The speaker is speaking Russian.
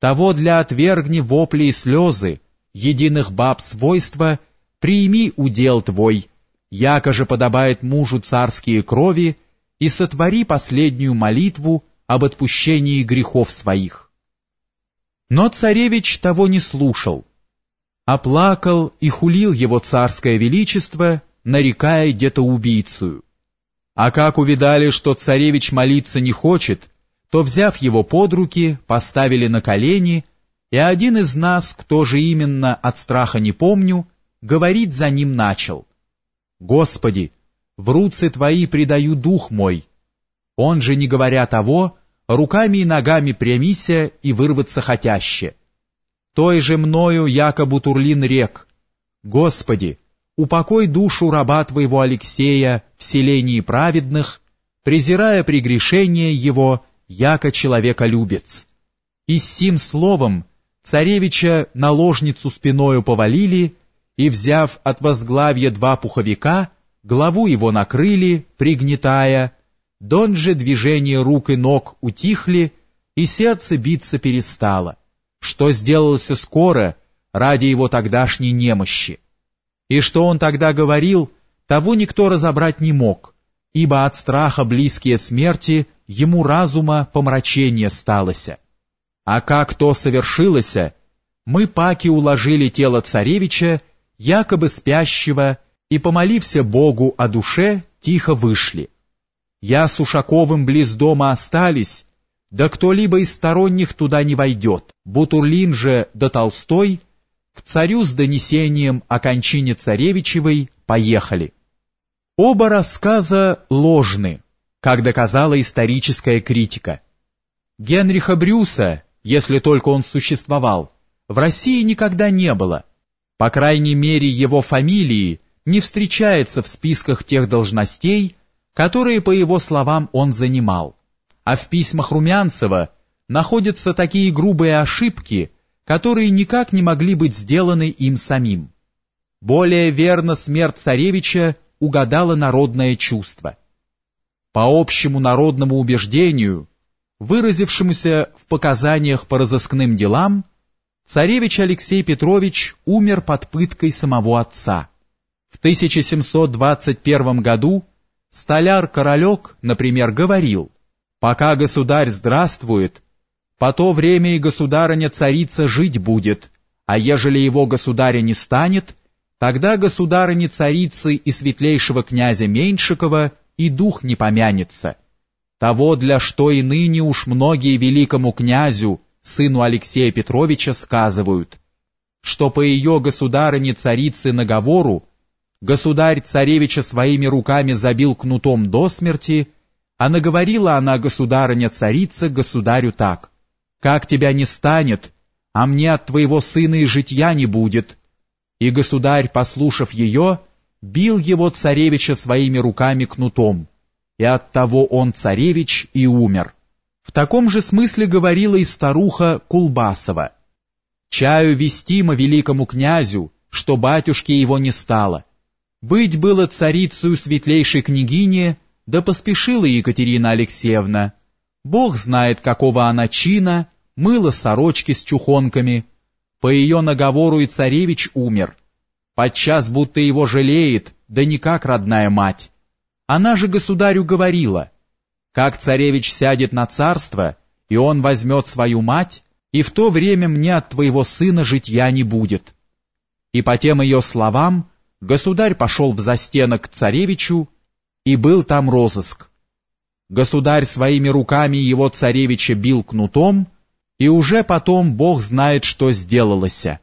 Того для отвергни вопли и слезы, единых баб свойства, прими удел твой, яко же подобает мужу царские крови, и сотвори последнюю молитву об отпущении грехов своих. Но царевич того не слушал, оплакал и хулил его царское величество, нарекая где-то убийцу. А как увидали, что царевич молиться не хочет, то, взяв его под руки, поставили на колени, и один из нас, кто же именно, от страха не помню, говорить за ним начал. «Господи, в руцы Твои предаю дух мой». Он же, не говоря того, руками и ногами прямися и вырваться хотяще. Той же мною якобы Турлин рек, «Господи, упокой душу раба Твоего Алексея в селении праведных, презирая прегрешение его, яко человеколюбец». И с сим словом царевича наложницу спиною повалили, и, взяв от возглавья два пуховика, главу его накрыли, пригнетая, дон же движения рук и ног утихли, и сердце биться перестало, что сделался скоро ради его тогдашней немощи. И что он тогда говорил, того никто разобрать не мог, ибо от страха близкие смерти ему разума помрачение сталося. А как то совершилося, мы паки уложили тело царевича, якобы спящего, и, помолився Богу о душе, тихо вышли. Я с Ушаковым близ дома остались, да кто-либо из сторонних туда не войдет. Бутурлин же да Толстой к царю с донесением о кончине царевичевой поехали. Оба рассказа ложны, как доказала историческая критика. Генриха Брюса если только он существовал, в России никогда не было. По крайней мере, его фамилии не встречается в списках тех должностей, которые, по его словам, он занимал. А в письмах Румянцева находятся такие грубые ошибки, которые никак не могли быть сделаны им самим. Более верно смерть царевича угадала народное чувство. По общему народному убеждению, выразившемуся в показаниях по разыскным делам, царевич Алексей Петрович умер под пыткой самого отца. В 1721 году столяр Королек, например, говорил, «Пока государь здравствует, по то время и государыня-царица жить будет, а ежели его государя не станет, тогда государыни-царицы и светлейшего князя Меньшикова и дух не помянется» того, для что и ныне уж многие великому князю, сыну Алексея Петровича, сказывают, что по ее государыне-царице наговору государь царевича своими руками забил кнутом до смерти, а наговорила она государыня-царица государю так, «Как тебя не станет, а мне от твоего сына и житья не будет». И государь, послушав ее, бил его царевича своими руками кнутом, и оттого он царевич и умер. В таком же смысле говорила и старуха Кулбасова. «Чаю вестимо великому князю, что батюшки его не стало. Быть было царицею светлейшей княгине, да поспешила Екатерина Алексеевна. Бог знает, какого она чина, мыла сорочки с чухонками. По ее наговору и царевич умер. Подчас будто его жалеет, да не как родная мать. Она же государю говорила, как царевич сядет на царство, и он возьмет свою мать, и в то время мне от твоего сына житья не будет. И по тем ее словам государь пошел в застенок к царевичу, и был там розыск. Государь своими руками его царевича бил кнутом, и уже потом Бог знает, что сделалося.